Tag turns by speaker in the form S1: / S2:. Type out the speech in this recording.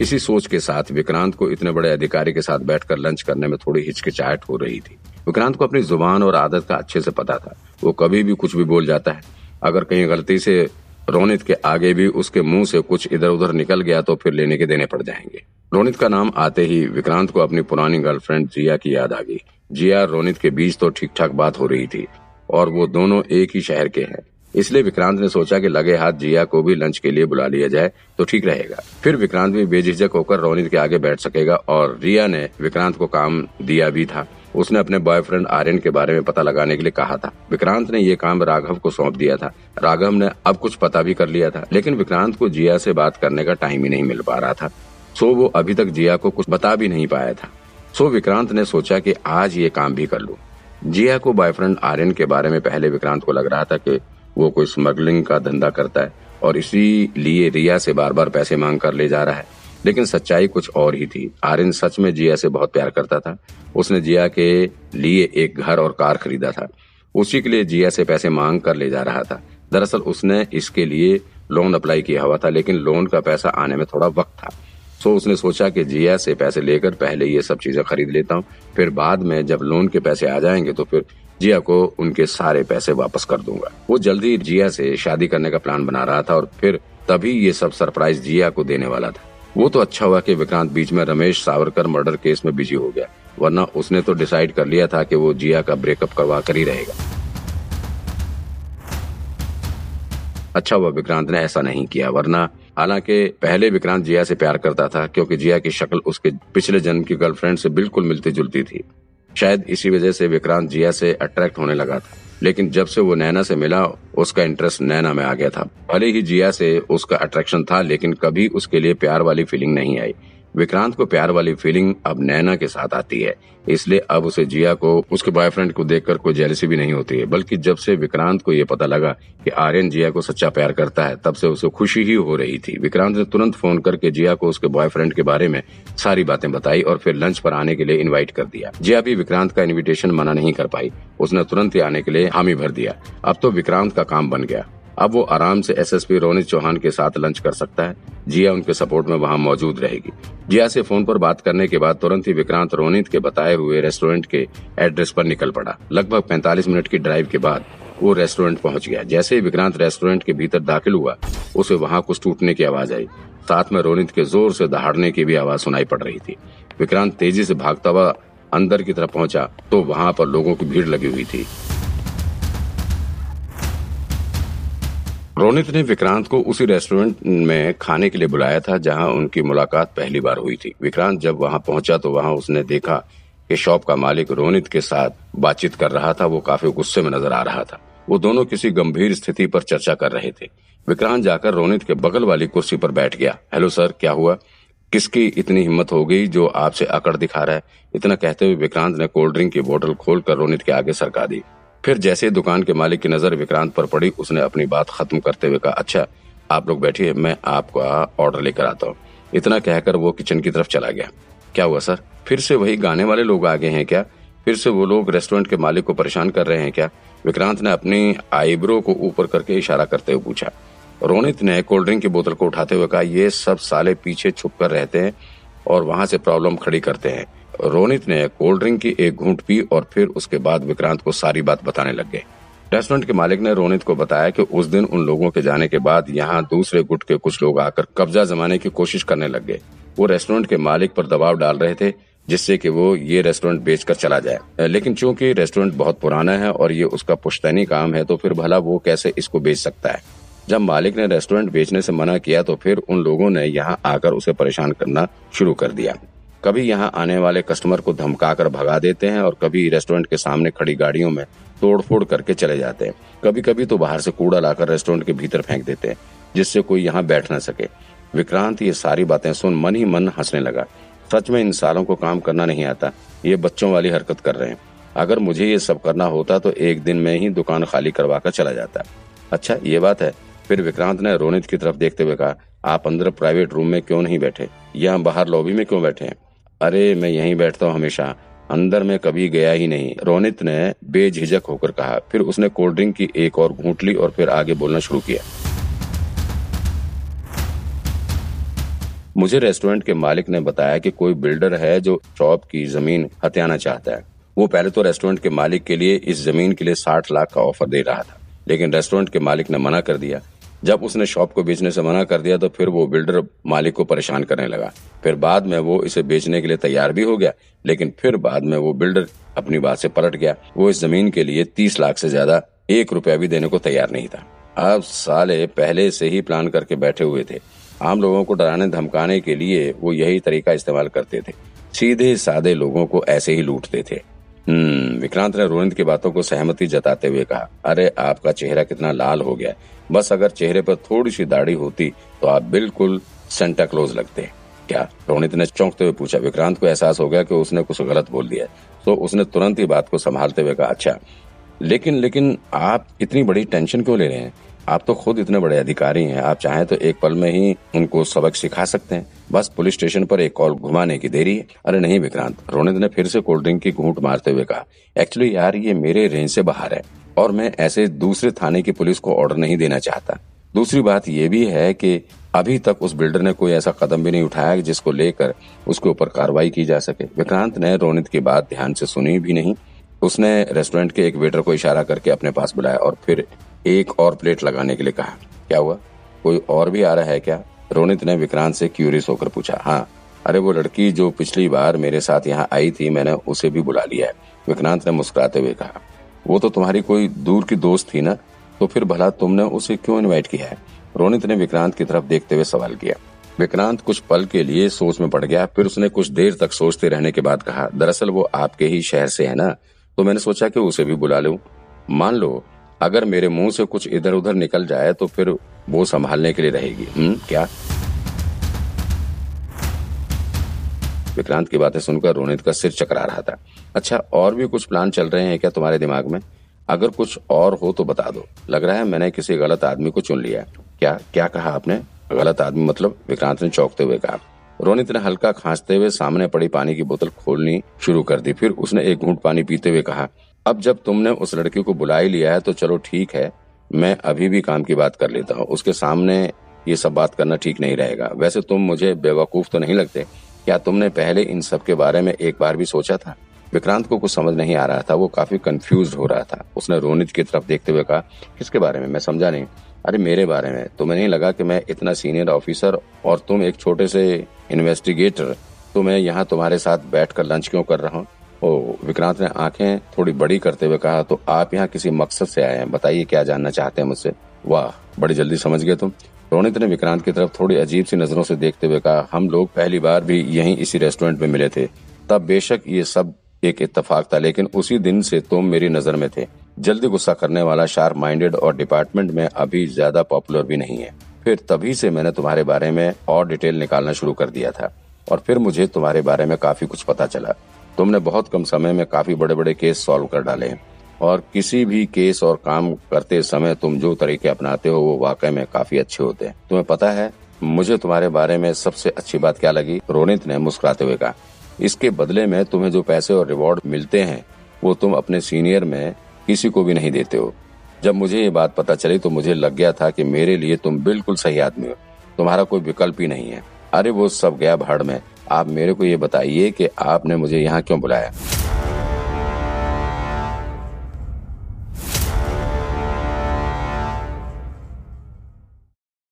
S1: इसी सोच के साथ विक्रांत को इतने बड़े अधिकारी के साथ बैठकर लंच करने में थोड़ी हिचकिचाहट हो रही थी। विक्रांत को अपनी ज़ुबान और आदत का अच्छे से पता था। वो कभी भी कुछ भी बोल जाता है। अगर कहीं गलती से रोनित के आगे भी उसके मुँह से कुछ इधर उधर निकल गया तो फिर लेने के देने पड़ जाएँगे। रोनित का नाम आते ही विक्रांत को अपनी पुरानी गर्लफ्रेंड जिया की याद आ गई। जिया रोनित के बीच तो ठीक ठाक बात हो रही थी और वो दोनों एक ही शहर के हैं। इसलिए विक्रांत ने सोचा कि लगे हाथ जिया को भी लंच के लिए बुला लिया जाए तो ठीक रहेगा। फिर विक्रांत भी बेझिझक होकर रोनित के आगे बैठ सकेगा और रिया ने विक्रांत को काम दिया भी था। उसने अपने बॉयफ्रेंड आर्यन के बारे में पता लगाने के लिए कहा था। विक्रांत ने ये काम राघव को सौंप दिया था। राघव ने अब कुछ पता भी कर लिया था, लेकिन विक्रांत को जिया से बात करने का टाइम ही नहीं मिल पा रहा था। सो वो अभी तक जिया को कुछ बता भी नहीं पाया था। सो विक्रांत ने सोचा कि आज ये काम भी कर लूँ। जिया को बॉयफ्रेंड आर्यन के बारे में पहले विक्रांत को लग रहा था कि वो कोई स्मगलिंग का धंधा करता है और इसीलिए रिया से बार बार पैसे मांग कर ले जा रहा है। लेकिन सच्चाई कुछ और ही थी। आर्यन सच में जिया से बहुत प्यार करता था। उसने जिया के लिए एक घर और कार खरीदा था। उसी के लिए जिया से पैसे मांग कर ले जा रहा था। दरअसल उसने इसके लिए लोन अप्लाई किया हुआ था, लेकिन लोन का पैसा आने में थोड़ा वक्त था। सो उसने सोचा कि जिया से पैसे लेकर पहले ये सब चीज़ें खरीद लेता हूँ। फिर बाद में जब लोन के पैसे आ जाएँगे तो फिर जिया को उनके सारे पैसे वापस कर दूँगा। वो जल्दी जिया से शादी करने का प्लान बना रहा था और फिर तभी ये सब सरप्राइज़ जिया को देने वाला था। वो तो अच्छा हुआ कि विक्रांत बीच में रमेश सावरकर मर्डर केस में बिज़ी हो गया, वरना उसने तो डिसाइड कर लिया था कि वो जिया का ब्रेकअप करवा कर ही रहेगा। अच्छा हुआ विक्रांत ने ऐसा नहीं किया, वरना हालाँकि पहले विक्रांत जिया से प्यार करता था, क्योंकि जिया की शक्ल उसके पिछले जन्म की गर्लफ्रेंड से बिल्कुल मिलती जुलती थी। शायद इसी वजह से विक्रांत जिया से अट्रैक्ट होने लगा था। लेकिन जब से वो नैना से मिला, उसका इंटरेस्ट नैना में आ गया था। भले ही जिया से उसका अट्रैक्शन था, लेकिन कभी उसके लिए प्यार वाली फीलिंग नहीं आई। विक्रांत को प्यार वाली फीलिंग अब नैना के साथ आती है। इसलिए अब उसे जिया को, उसके बॉयफ्रेंड को देखकर कोई जेलसी भी नहीं होती है। बल्कि जब से विक्रांत को ये पता लगा कि आर्यन जिया को सच्चा प्यार करता है, तब से उसे खुशी ही हो रही थी। विक्रांत ने तुरंत फ़ोन करके जिया को उसके बॉयफ्रेंड के बारे में सारी बातें बताई और फिर लंच पर आने के लिए इन्वाइट कर दिया। जिया भी विक्रांत का इन्विटेशन मना नहीं कर पाई। उसने तुरंत ही आने के लिए हामी भर दिया। अब तो विक्रांत का काम बन गया। अब वो आराम से एसएसपी रोनित चौहान के साथ लंच कर सकता है। जिया उनके सपोर्ट में वहाँ मौजूद रहेगी। जिया से फ़ोन पर बात करने के बाद तुरंत ही विक्रांत रोनित के बताए हुए रेस्टोरेंट के एड्रेस पर निकल पड़ा। लगभग 45 मिनट की ड्राइव के बाद वो रेस्टोरेंट पहुँच गया। जैसे ही विक्रांत रेस्टोरेंट के भीतर दाखिल हुआ, उसे वहाँ कुछ टूटने की आवाज़ आई। साथ में रोनित के ज़ोर से दहाड़ने की भी आवाज़ सुनाई पड़ रही थी। विक्रांत तेज़ी से भागता हुआ अंदर की तरफ़ पहुँचा तो वहाँ पर लोगों की भीड़ लगी हुई थी। रोनित ने विक्रांत को उसी रेस्टोरेंट में खाने के लिए बुलाया था, जहाँ उनकी मुलाकात पहली बार हुई थी। विक्रांत जब वहाँ पहुँचा तो वहाँ उसने देखा कि शॉप का मालिक रोनित के साथ बातचीत कर रहा था, वो काफ़ी गुस्से में नज़र आ रहा था। वो दोनों किसी गंभीर स्थिति पर चर्चा कर रहे थे। विक्रांत जाकर रोनित के बगल वाली कुर्सी पर बैठ गया। हेलो सर, क्या हुआ? किसकी इतनी हिम्मत हो गई जो आपसे अकड़ दिखा रहा है? इतना कहते हुए विक्रांत ने कोल्ड ड्रिंक की बोतल खोलकर रोनित के आगे सरका दी। फिर जैसे दुकान के मालिक की नज़र विक्रांत पर पड़ी, उसने अपनी बात खत्म करते हुए कहा अच्छा आप लोग बैठिए, मैं आपका ऑर्डर लेकर आता हूँ। इतना कहकर वो किचन की तरफ़ चला गया। क्या हुआ, सर? फिर से वही गाने वाले लोग आगे हैं क्या? फिर से वो लोग रेस्टोरेंट के मालिक को परेशान कर रहे हैं क्या? विक्रांत ने अपनी आईब्रो को ऊपर करके इशारा करते हुए पूछा। रोनित ने कोल्ड ड्रिंक की बोतल को उठाते हुए कहा, ये सब साले पीछे छुप कर रहते हैं और वहाँ से प्रॉब्लम खड़ी करते हैं। रोनित ने कोल्ड ड्रिंक की एक घूंट पी और फिर उसके बाद विक्रांत को सारी बात बताने लग गए। रेस्टोरेंट के मालिक ने रोनित को बताया कि उस दिन उन लोगों के जाने के बाद यहाँ दूसरे गुट के कुछ लोग आकर कब्जा जमाने की कोशिश करने लग गए। वो रेस्टोरेंट के मालिक पर दबाव डाल रहे थे, जिससे कि वो ये रेस्टोरेंट बेचकर चला जाए। लेकिन चूँकि रेस्टोरेंट बहुत पुराना है और ये उसका पुश्तैनी काम है तो फिर भला वो कैसे इसको बेच सकता है? जब मालिक ने रेस्टोरेंट बेचने से मना किया तो फिर उन लोगों ने यहाँ आकर उसे परेशान करना शुरू कर दिया। कभी यहाँ आने वाले कस्टमर को धमकाकर भगा देते हैं और कभी रेस्टोरेंट के सामने खड़ी गाड़ियों में तोड़फोड़ करके चले जाते हैं। कभी कभी तो बाहर से कूड़ा लाकर रेस्टोरेंट के भीतर फेंक देते हैं, जिससे कोई यहाँ बैठ न सके। विक्रांत, ये सारी बातें सुन मन ही मन हंसने लगा। सच में इन सालों को काम करना नहीं आता, ये बच्चों वाली हरकत कर रहे हैं। अगर मुझे ये सब करना होता तो एक दिन में ही दुकान खाली करवा कर चला जाता। अच्छा ये बात है। फिर विक्रांत ने रोनित की तरफ़ देखते हुए कहा, आप अंदर प्राइवेट रूम में क्यों नहीं बैठे? या बाहर लॉबी में क्यों बैठे हैं? अरे, मैं यहीं बैठता हूँ हमेशा। अंदर में कभी गया ही नहीं। रोनित ने बेझिझक होकर कहा। फिर उसने कोल्ड ड्रिंक की एक और घूट ली और फिर आगे बोलना शुरू किया। मुझे रेस्टोरेंट के मालिक ने बताया कि कोई बिल्डर है जो शॉप की ज़मीन हत्याना चाहता है। वो पहले तो रेस्टोरेंट के मालिक के लिए इस ज़मीन के लिए साठ लाख का ऑफ़र दे रहा था। लेकिन रेस्टोरेंट के मालिक ने मना कर दिया जब उसने शॉप को बेचने से मना कर दिया तो फिर वो बिल्डर मालिक को परेशान करने लगा। फिर बाद में वो इसे बेचने के लिए तैयार भी हो गया, लेकिन फिर बाद में वो बिल्डर अपनी बात से पलट गया। वो इस ज़मीन के लिए तीस लाख से ज़्यादा एक रुपया भी देने को तैयार नहीं था। अब साले पहले से ही प्लान करके बैठे हुए थे। आम लोगों को डराने, धमकाने के लिए वो यही तरीका इस्तेमाल करते थे। सीधे सादे लोगों को ऐसे ही लूटते थे। हम्म विक्रांत ने रोहित की बातों को सहमति जताते हुए कहा, अरे, आपका चेहरा कितना लाल हो गया बस अगर चेहरे पर थोड़ी सी दाढ़ी होती तो आप बिल्कुल सेंटा क्लोज लगते क्या? रोहित ने चौंकते हुए पूछा, विक्रांत को एहसास हो गया कि उसने कुछ गलत बोल दिया तो उसने तुरंत ही बात को संभालते हुए कहा अच्छा लेकिन लेकिन आप इतनी बड़ी टेंशन क्यों ले रहे हैं? आप तो खुद इतने बड़े अधिकारी हैं, आप चाहें तो एक पल में ही उनको सबक सिखा सकते हैं। बस पुलिस स्टेशन पर एक कॉल घुमाने की देरी है। अरे नहीं विक्रांत रोनित ने फिर से कोल्ड ड्रिंक की घूंट मारते हुए कहा, एक्चुअली यार, ये मेरे रेंज से बाहर है और मैं ऐसे दूसरे थाने की पुलिस को ऑर्डर नहीं देना चाहता। दूसरी बात यह भी है कि अभी तक उस बिल्डर ने कोई ऐसा कदम भी नहीं उठाया जिसको लेकर उसके ऊपर कार्रवाई की जा सके। विक्रांत ने रोनित की बात ध्यान से सुनी भी नहीं। उसने रेस्टोरेंट के एक वेटर को इशारा करके अपने पास बुलाया और फिर एक और प्लेट लगाने के लिए कहा। क्या हुआ? कोई और भी आ रहा है क्या? रोनित ने विक्रांत से क्यूरियस होकर पूछा। हाँ। अरे वो लड़की जो पिछली बार मेरे साथ यहाँ आई थी, मैंने उसे भी बुला लिया है। विक्रांत ने मुस्कुराते हुए कहा। वो तो तुम्हारी कोई दूर की दोस्त थी ना? तो फिर भला तुमने उसे क्यों इनवाइट किया है? रोनित ने विक्रांत की तरफ़ देखते हुए सवाल किया। विक्रांत कुछ पल के लिए सोच में पड़ गया, फिर उसने कुछ देर तक सोचते रहने के बाद कहा, दरअसल वो आपके ही शहर से है ना? तो मैंने सोचा कि उसे भी बुला लूँ। मान लो अगर मेरे मुँह से कुछ इधर उधर निकल जाए तो फिर वो संभालने के लिए रहेगी। हम्म क्या? विक्रांत की बातें सुनकर रोनित का सिर चकरा रहा था। अच्छा और भी कुछ प्लान चल रहे हैं क्या तुम्हारे दिमाग में? अगर कुछ और हो तो बता दो। लग रहा है मैंने किसी गलत आदमी को चुन लिया क्या क्या कहा आपने? गलत आदमी मतलब विक्रांत ने चौंकते हुए कहा। रोनित ने हल्का खांसते हुए सामने पड़ी पानी की बोतल खोलनी शुरू कर दी। फिर उसने एक घूंट पानी पीते हुए कहा अब जब तुमने उस लड़की को बुला ही लिया है तो चलो ठीक है, मैं अभी भी काम की बात कर लेता हूँ। उसके सामने ये सब बात करना ठीक नहीं रहेगा। वैसे तुम मुझे बेवकूफ़ तो नहीं लगते। क्या तुमने पहले इन सब के बारे में एक बार भी सोचा था? विक्रांत को कुछ समझ नहीं आ रहा था। वो काफ़ी कंफ्यूज हो रहा था। उसने रोनित की तरफ़ देखते हुए कहा, किसके बारे में? मैं समझा नहीं। अरे, मेरे बारे में। तुम्हें नहीं लगा कि मैं इतना सीनियर ऑफिसर और तुम एक छोटे से इन्वेस्टिगेटर तो मैं यहाँ तुम्हारे साथ बैठकर लंच क्यों कर रहा हूँ? ओ, विक्रांत ने आँखें थोड़ी बड़ी करते हुए कहा तो आप यहाँ किसी मकसद से आए हैं? बताइए, क्या जानना चाहते हैं मुझसे? वाह, बड़ी जल्दी समझ गए तुम। रोनित ने विक्रांत की तरफ़ थोड़ी अजीब सी नज़रों से देखते हुए कहा, हम लोग पहली बार भी यहीं इसी रेस्टोरेंट में मिले थे। तब बेशक ये सब एक इत्तेफाक था, लेकिन उसी दिन से तुम मेरी नज़र में थे। जल्दी गुस्सा करने वाला शार्प माइंडेड और डिपार्टमेंट में अभी ज़्यादा पॉपुलर भी नहीं है। फिर तभी से मैंने तुम्हारे बारे में और डिटेल निकालना शुरू कर दिया था, और फिर मुझे तुम्हारे बारे में काफ़ी कुछ पता चला। तुमने बहुत कम समय में काफ़ी बड़े बड़े केस सॉल्व कर डाले हैं। और किसी भी केस और काम करते समय तुम जो तरीके अपनाते हो, वो वाकई में काफ़ी अच्छे होते हैं। तुम्हें पता है, मुझे तुम्हारे बारे में सबसे अच्छी बात क्या लगी? रोनित ने मुस्कुराते हुए कहा, इसके बदले में तुम्हें जो पैसे और रिवॉर्ड मिलते हैं, वो तुम अपने सीनियर में किसी को भी नहीं देते हो। जब मुझे ये बात पता चली तो मुझे लग गया था कि मेरे लिए तुम बिल्कुल सही आदमी हो। तुम्हारा कोई विकल्प ही नहीं है। अरे, वो सब गया भाड़ में। आप मेरे को ये बताइए कि आपने मुझे यहाँ क्यों बुलाया?